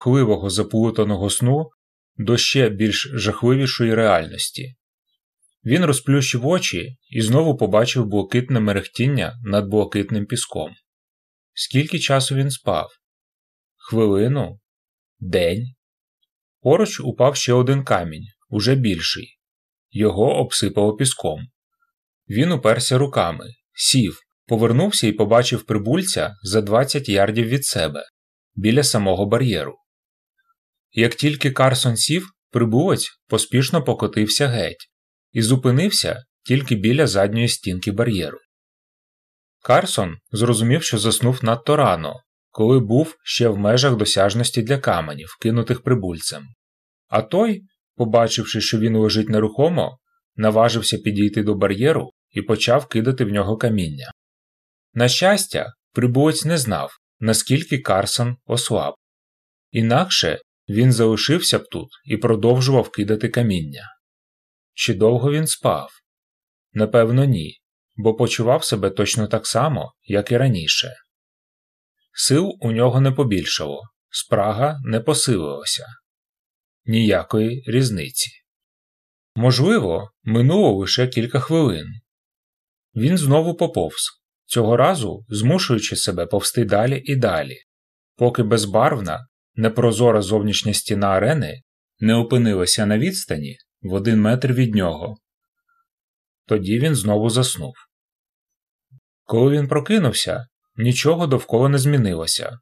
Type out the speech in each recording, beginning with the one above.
жахливого заплутаного сну до ще більш жахливішої реальності. Він розплющив очі і знову побачив блакитне мерехтіння над блакитним піском. Скільки часу він спав? Хвилину? День? Поруч упав ще один камінь, уже більший. Його обсипало піском. Він уперся руками, сів, повернувся і побачив прибульця за 20 ярдів від себе, біля самого бар'єру. Як тільки Карсон сів, прибулець поспішно покотився геть і зупинився тільки біля задньої стінки бар'єру. Карсон зрозумів, що заснув надто рано, коли був ще в межах досяжності для каменів, кинутих прибульцем. А той, побачивши, що він лежить нерухомо, наважився підійти до бар'єру і почав кидати в нього каміння. На щастя, прибулець не знав, наскільки Карсон ослаб. Інакше він залишився б тут і продовжував кидати каміння. Чи довго він спав? Напевно, ні, бо почував себе точно так само, як і раніше. Сил у нього не побільшало, спрага не посилилася. Ніякої різниці. Можливо, минуло лише кілька хвилин. Він знову поповз, цього разу змушуючи себе повсти далі і далі, поки безбарвна, непрозора зовнішня стіна арени не опинилася на відстані в один метр від нього. Тоді він знову заснув. Коли він прокинувся, нічого довкола не змінилося,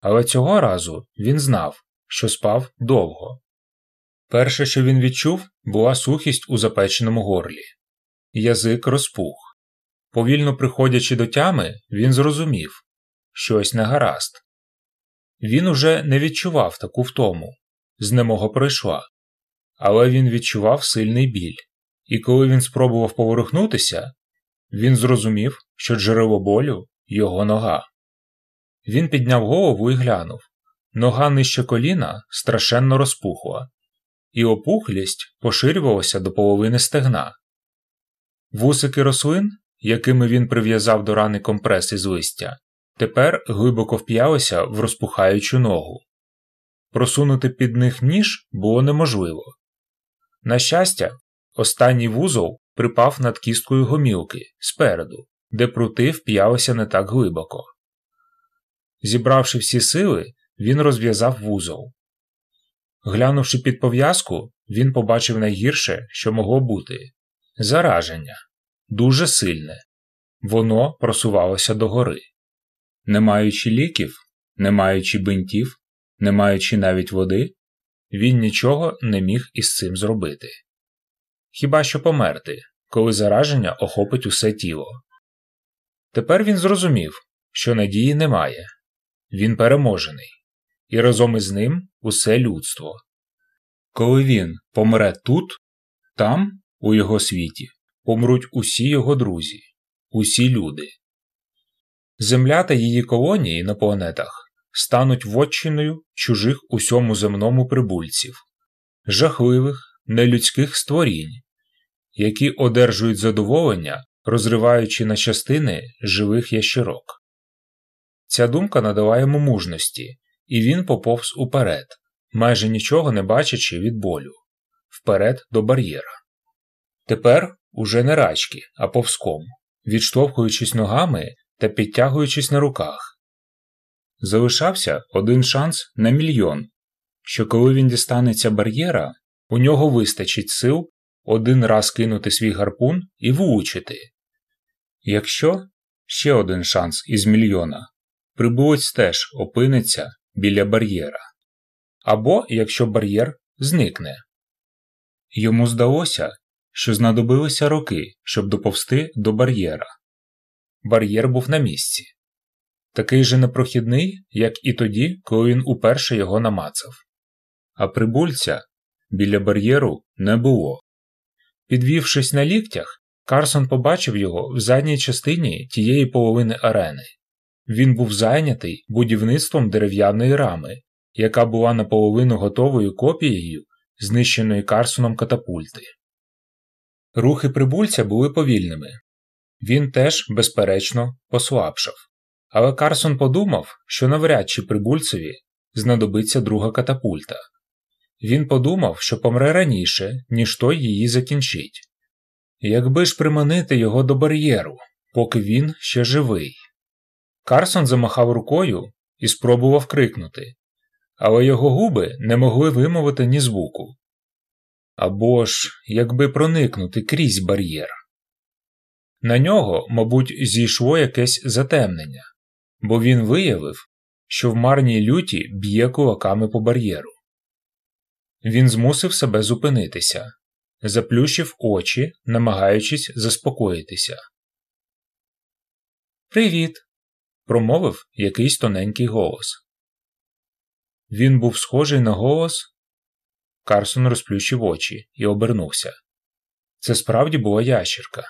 але цього разу він знав, що спав довго. Перше, що він відчув, була сухість у запеченому горлі. Язик розпух. Повільно приходячи до тями, він зрозумів щось не гаразд. Він уже не відчував таку втому, з немого пройшла, але він відчував сильний біль, і коли він спробував поворухнутися, він зрозумів, що джерело болю його нога. Він підняв голову і глянув нога нижче коліна страшенно розпухла, і опухлість поширювалася до половини стегна. Вусики рослин, якими він прив'язав до рани компрес із листя, тепер глибоко вп'ялися в розпухаючу ногу. Просунути під них ніж було неможливо. На щастя, останній вузол припав над кісткою гомілки спереду, де прути вп'ялися не так глибоко. Зібравши всі сили, він розв'язав вузол. Глянувши під пов'язку, він побачив найгірше, що могло бути зараження дуже сильне. Воно просувалося догори. Не маючи ліків, не маючи бинтів, не маючи навіть води, він нічого не міг із цим зробити. Хіба що померти, коли зараження охопить усе тіло. Тепер він зрозумів, що надії немає він переможений, і разом із ним усе людство. Коли він помре тут, там, у його світі, помруть усі його друзі, усі люди. Земля та її колонії на планетах стануть вотчиною чужих усьому земному прибульців, жахливих, нелюдських створінь, які одержують задоволення, розриваючи на частини живих ящерок. Ця думка надала йому мужності, і він поповз уперед, майже нічого не бачачи від болю, вперед до бар'єра. Тепер уже не рачки, а повзком, відштовхуючись ногами та підтягуючись на руках. Залишався один шанс на мільйон, що коли він дістанеться бар'єра, у нього вистачить сил один раз кинути свій гарпун і влучити. Якщо ще один шанс із мільйона, прибулець теж опиниться біля бар'єра. Або якщо бар'єр зникне. Йому здалося, що знадобилися роки, щоб доповсти до бар'єра. Бар'єр був на місці, такий же непрохідний, як і тоді, коли він уперше його намацав. А прибульця біля бар'єру не було. Підвівшись на ліктях, Карсон побачив його в задній частині тієї половини арени. Він був зайнятий будівництвом дерев'яної рами, яка була наполовину готовою копією знищеної Карсоном катапульти. Рухи прибульця були повільними. Він теж, безперечно, послабшав. Але Карсон подумав, що навряд чи прибульцеві знадобиться друга катапульта. Він подумав, що помре раніше, ніж той її закінчить. Якби ж приманити його до бар'єру, поки він ще живий. Карсон замахав рукою і спробував крикнути, але його губи не могли вимовити ні звуку. Або ж, якби проникнути крізь бар'єр. На нього, мабуть, зійшло якесь затемнення, бо він виявив, що в марній люті б'є кулаками по бар'єру. Він змусив себе зупинитися, заплющив очі, намагаючись заспокоїтися. Привіт. промовив якийсь тоненький голос. Він був схожий на голос. Карсон розплющив очі і обернувся. Це справді була ящірка.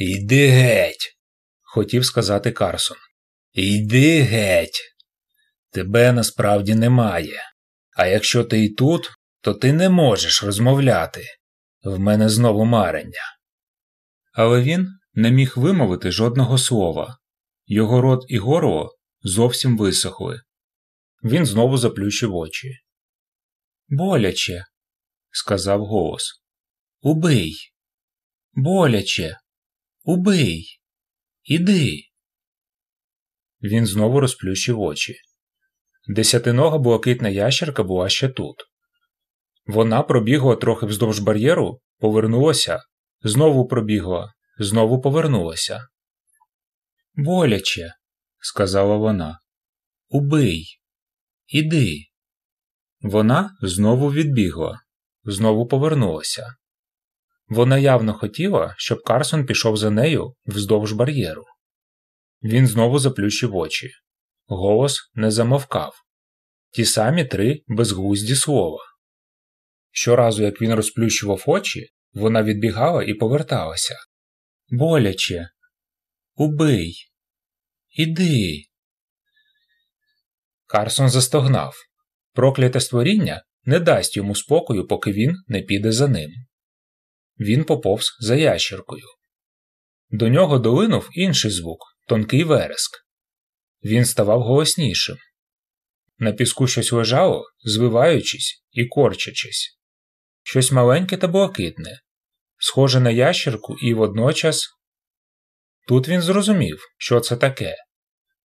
Йди геть, хотів сказати Карсон. Йди геть. Тебе насправді немає. А якщо ти і тут, то ти не можеш розмовляти. В мене знову марення. Але він не міг вимовити жодного слова. Його рот і горло зовсім висохли. Він знову заплющив очі. Боляче, сказав голос. Убий. Боляче. Убий. Іди. Він знову розплющив очі. Десятинога блакитна ящерка була ще тут. Вона пробігла трохи вздовж бар'єру, повернулася, знову пробігла, знову повернулася. Боляче, сказала вона. Убий. Іди. Вона знову відбігла, знову повернулася. Вона явно хотіла, щоб Карсон пішов за нею вздовж бар'єру. Він знову заплющив очі. Голос не замовкав. Ті самі три безглузді слова. Щоразу, як він розплющував очі, вона відбігала і поверталася. Боляче. Убий. Іди. Карсон застогнав. Прокляте створіння не дасть йому спокою, поки він не піде за ним. Він поповз за ящеркою. До нього долинув інший звук тонкий вереск. Він ставав голоснішим. На піску щось лежало, звиваючись і корчачись, щось маленьке та блакитне, схоже на ящерку, і водночас. Тут він зрозумів, що це таке.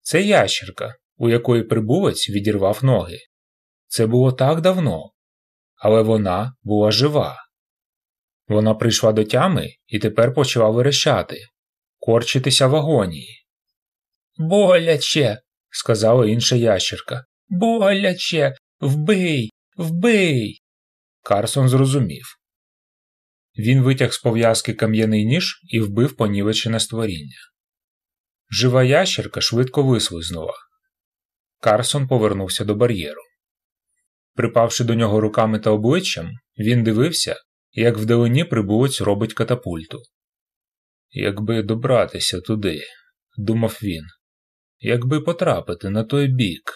Це ящерка, у якої прибулець відірвав ноги. Це було так давно, але вона була жива. Вона прийшла до тями і тепер почала верещати, корчитися в агонії. Боляче, сказала інша ящерка. Боляче, вбий, вбий. Карсон зрозумів. Він витяг з пов'язки кам'яний ніж і вбив понівечене створіння. Жива ящерка швидко вислизнула. Карсон повернувся до бар'єру. Припавши до нього руками та обличчям, він дивився, як вдалині прибулець робить катапульту. Якби добратися туди, думав він, якби потрапити на той бік,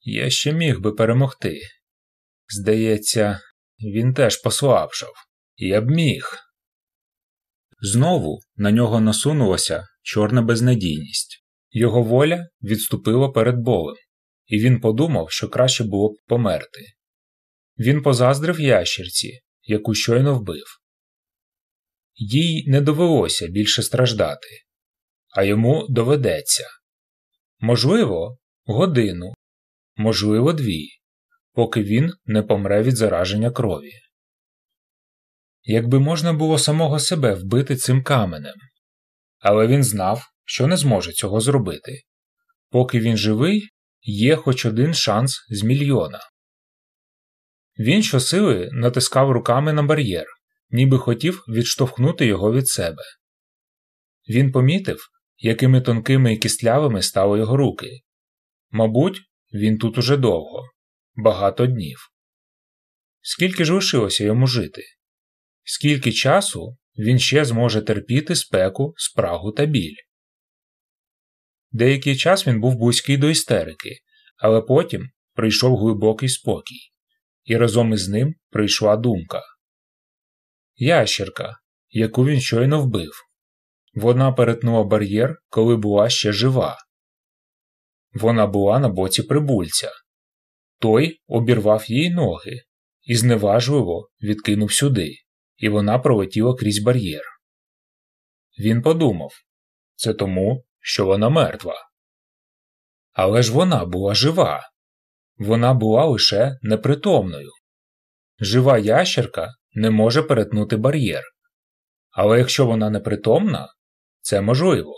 я ще міг би перемогти. Здається, він теж послабшав. Я б міг. Знову на нього насунулася чорна безнадійність. Його воля відступила перед болем, і він подумав, що краще було б померти. Він позаздрив ящерці, яку щойно вбив. Їй не довелося більше страждати, а йому доведеться. Можливо, годину, можливо, дві, поки він не помре від зараження крові. Якби можна було самого себе вбити цим каменем, але він знав, що не зможе цього зробити. Поки він живий, є хоч один шанс з мільйона. Він щосили натискав руками на бар'єр, ніби хотів відштовхнути його від себе. Він помітив, якими тонкими і кістлявими стали його руки. Мабуть, він тут уже довго, багато днів. Скільки ж лишилося йому жити? Скільки часу він ще зможе терпіти спеку, спрагу та біль? Деякий час він був близький до істерики, але потім прийшов глибокий спокій, і разом із ним прийшла думка ящерка, яку він щойно вбив. Вона перетнула бар'єр, коли була ще жива. Вона була на боці прибульця, Той обірвав їй ноги і зневажливо відкинув сюди, і вона пролетіла крізь бар'єр. Він подумав це тому, що вона мертва. Але ж вона була жива, вона була лише непритомною. Жива ящерка не може перетнути бар'єр. Але якщо вона непритомна, це можливо.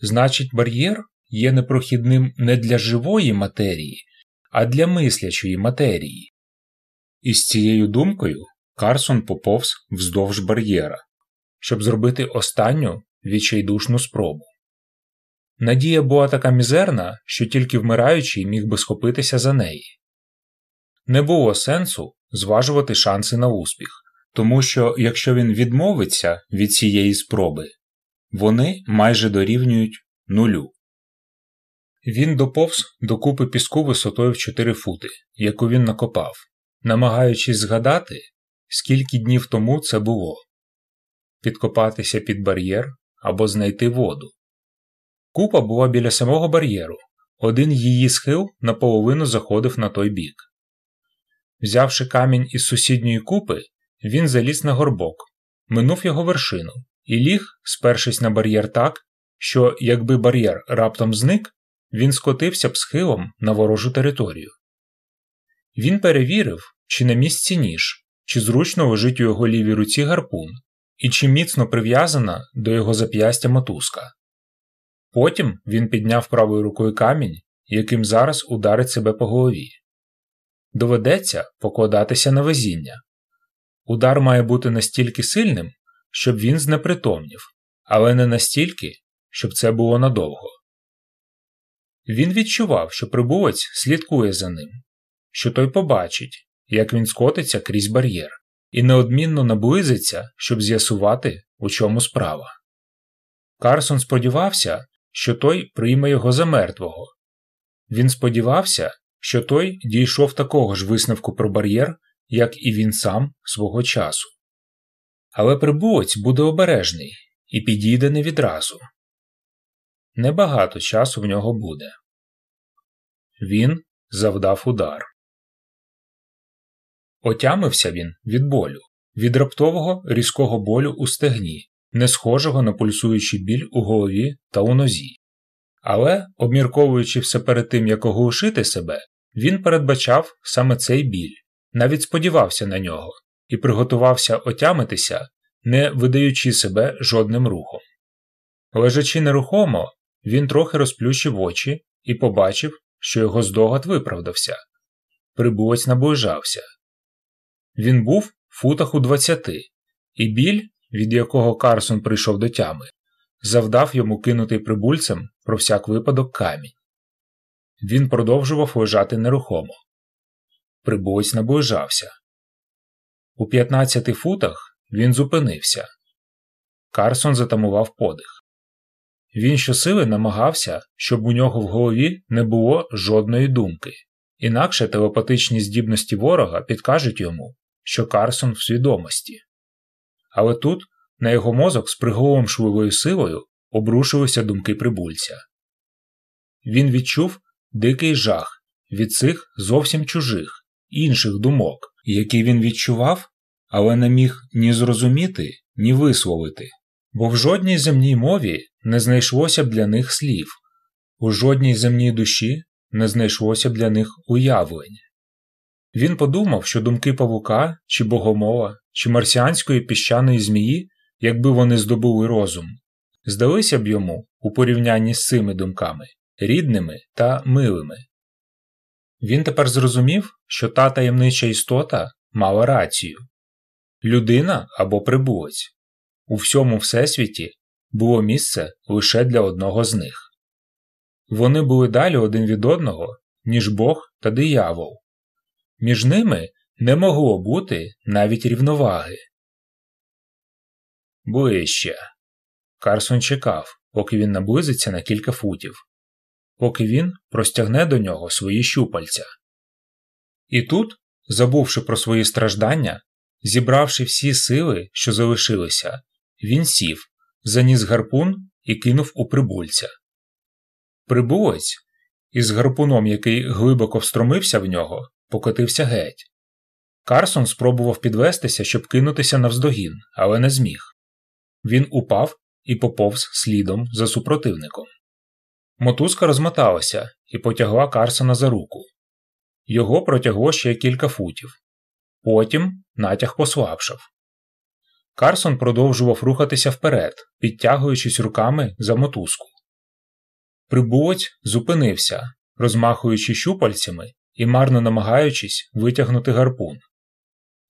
Значить, бар'єр є непрохідним не для живої матерії, а для мислячої матерії. І з цією думкою Карсон поповз вздовж бар'єра, щоб зробити останню відчайдушну спробу. Надія була така мізерна, що тільки вмираючий міг би схопитися за неї. Не було сенсу зважувати шанси на успіх, тому що якщо він відмовиться від цієї спроби, вони майже дорівнюють нулю. Він доповз до купи піску висотою в 4 фути, яку він накопав, намагаючись згадати, скільки днів тому це було підкопатися під бар'єр або знайти воду. Купа була біля самого бар'єру, один її схил наполовину заходив на той бік. Взявши камінь із сусідньої купи, він заліз на горбок, минув його вершину і ліг, спершись на бар'єр так, що, якби бар'єр раптом зник, він скотився б схилом на ворожу територію. Він перевірив, чи на місці ніж, чи зручно лежить у його лівій руці гарпун, і чи міцно прив'язана до його зап'ястя мотузка. Потім він підняв правою рукою камінь, яким зараз ударить себе по голові. Доведеться покладатися на везіння. Удар має бути настільки сильним, щоб він знепритомнів, але не настільки, щоб це було надовго. Він відчував, що прибулець слідкує за ним, що той побачить, як він скотиться крізь бар'єр, і неодмінно наблизиться, щоб з'ясувати, у чому справа. Карсон сподівався, що той прийме його за мертвого. Він сподівався, що той дійшов такого ж висновку про бар'єр, як і він сам свого часу. Але прибулець буде обережний і підійде не відразу. Небагато часу в нього буде. Він завдав удар. Отямився він від болю, від раптового різкого болю у стегні, не схожого на пульсуючий біль у голові та у нозі. Але, обмірковуючи все перед тим, як оглушити себе, він передбачав саме цей біль, навіть сподівався на нього і приготувався отямитися, не видаючи себе жодним рухом. Лежачи нерухомо, він трохи розплющив очі і побачив, що його здогад виправдався. Прибулець наближався. Він був в футах у двадцяти, і біль, від якого Карсон прийшов до тями, завдав йому кинутий прибульцем про всяк випадок камінь. Він продовжував лежати нерухомо. Прибулець наближався. У 15 футах він зупинився. Карсон затамував подих. Він щосили намагався, щоб у нього в голові не було жодної думки, інакше телепатичні здібності ворога підкажуть йому, що Карсон в свідомості. Але тут на його мозок з приголомшливою силою обрушилися думки прибульця. Він відчув дикий жах від цих зовсім чужих, інших думок, які він відчував, але не міг ні зрозуміти, ні висловити, бо в жодній земній мові не знайшлося б для них слів, у жодній земній душі не знайшлося б для них уявлень. Він подумав, що думки павука, чи богомола, чи марсіанської піщаної змії, якби вони здобули розум, здалися б йому у порівнянні з цими думками рідними та милими. Він тепер зрозумів, що та таємнича істота мала рацію людина або прибулець. У всьому всесвіті було місце лише для одного з них. Вони були далі один від одного, ніж Бог та диявол. Між ними не могло бути навіть рівноваги. Ближче. Карсон чекав, поки він наблизиться на кілька футів, поки він простягне до нього свої щупальця. І тут, забувши про свої страждання, зібравши всі сили, що залишилися, він сів, заніс гарпун і кинув у прибульця. Прибулець, і з гарпуном, який глибоко встромився в нього, покотився геть. Карсон спробував підвестися, щоб кинутися навздогін, але не зміг. Він упав і поповз слідом за супротивником. Мотузка розмоталася і потягла Карсона за руку. Його протягло ще кілька футів. Потім натяг послабшав. Карсон продовжував рухатися вперед, підтягуючись руками за мотузку. Прибулець зупинився, розмахуючи щупальцями і марно намагаючись витягнути гарпун.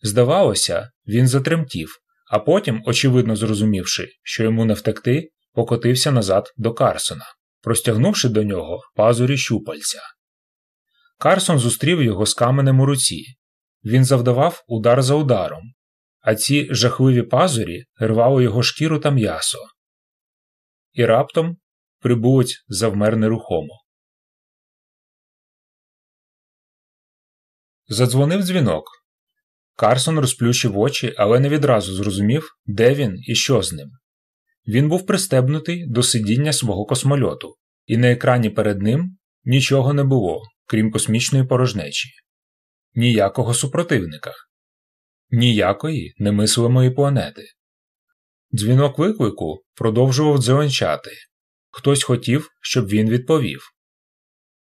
Здавалося, він затремтів, а потім, очевидно зрозумівши, що йому не втекти, покотився назад до Карсона, простягнувши до нього пазурі щупальця. Карсон зустрів його з каменем у руці. Він завдавав удар за ударом, а ці жахливі пазурі рвали його шкіру та м'ясо. І раптом прибулець завмер нерухомо. Задзвонив дзвінок. Карсон розплющив очі, але не відразу зрозумів, де він і що з ним. Він був пристебнутий до сидіння свого космольоту, і на екрані перед ним нічого не було, крім космічної порожнечі, ніякого супротивника, ніякої немислимої планети. Дзвінок виклику продовжував дзеленчати. Хтось хотів, щоб він відповів.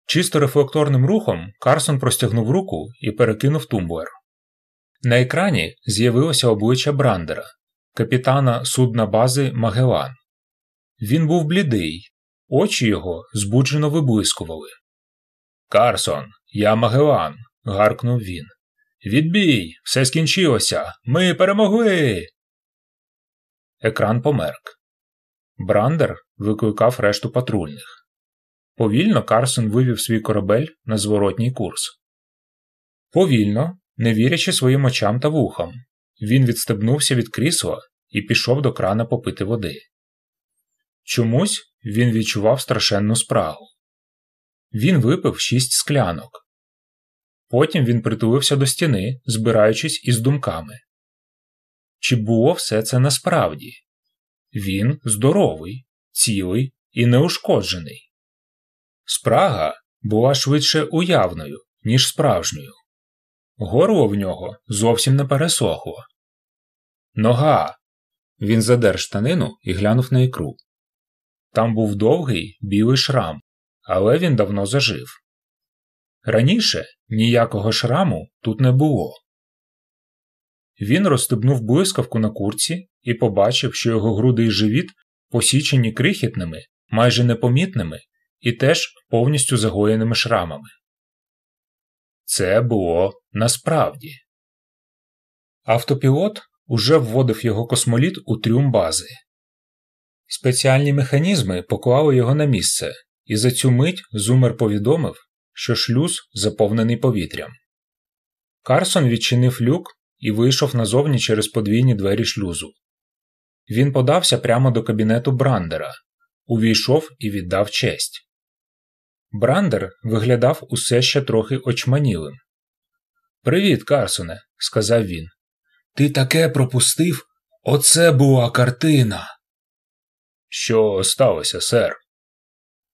Чисто рефлекторним рухом Карсон простягнув руку і перекинув тумблер. На екрані з'явилося обличчя Брандера, капітана судна бази Магелан. Він був блідий, очі його збуджено виблискували. Карсон, я Магелан. гаркнув він. Відбій, все скінчилося. Ми перемогли. Екран померк. Брандер викликав решту патрульних. Повільно Карсон вивів свій корабель на зворотній курс. Повільно, не вірячи своїм очам та вухам, він відстебнувся від крісла і пішов до крана попити води. Чомусь він відчував страшенну спрагу. Він випив шість склянок. Потім він притулився до стіни, збираючись із думками. Чи було все це насправді? Він здоровий, цілий і неушкоджений. Спрага була швидше уявною, ніж справжньою. Горло в нього зовсім не пересохло. Нога. Він задер штанину і глянув на ікру. Там був довгий білий шрам, але він давно зажив. Раніше ніякого шраму тут не було. Він розстебнув блискавку на курці і побачив, що його груди і живіт посічені крихітними, майже непомітними і теж повністю загоєними шрамами. Це було насправді. Автопілот уже вводив його космоліт у трюм бази. Спеціальні механізми поклали його на місце, і за цю мить зумер повідомив, що шлюз заповнений повітрям. Карсон відчинив люк і вийшов назовні через подвійні двері шлюзу. Він подався прямо до кабінету Брандера, увійшов і віддав честь. Брандер виглядав усе ще трохи очманілим. Привіт, Карсоне, сказав він. Ти таке пропустив? Оце була картина. Що сталося, сер?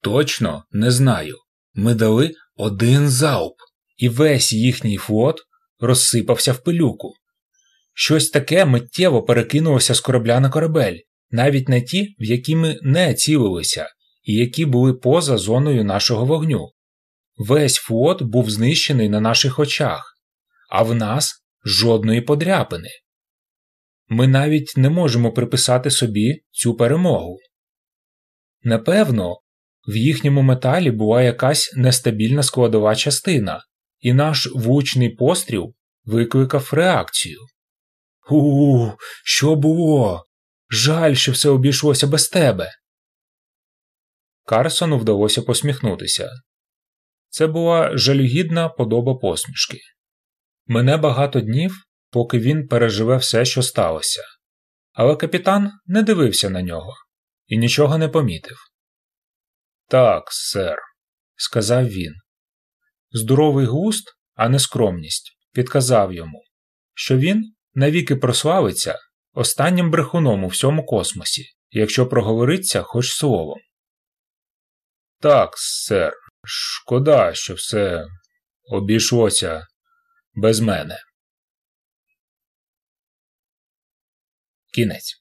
Точно не знаю. Ми дали один залп, і весь їхній флот розсипався в пилюку. Щось таке миттєво перекинулося з корабля на корабель, навіть на ті, в які ми не цілилися, і які були поза зоною нашого вогню. Весь флот був знищений на наших очах, а в нас жодної подряпини. Ми навіть не можемо приписати собі цю перемогу. Напевно, в їхньому металі була якась нестабільна складова частина, і наш влучний постріл викликав реакцію. У, що було? Жаль, що все обійшлося без тебе. Карсону вдалося посміхнутися. Це була жалюгідна подоба посмішки. Мене багато днів, поки він переживе все, що сталося. Але капітан не дивився на нього і нічого не помітив. Так, сер, сказав він. Здоровий густ, а не скромність, підказав йому, що він навіки прославиться останнім брехуном у всьому космосі, якщо проговориться хоч словом. Так, сер, Шкода, що все обійшлося без мене. Кінець.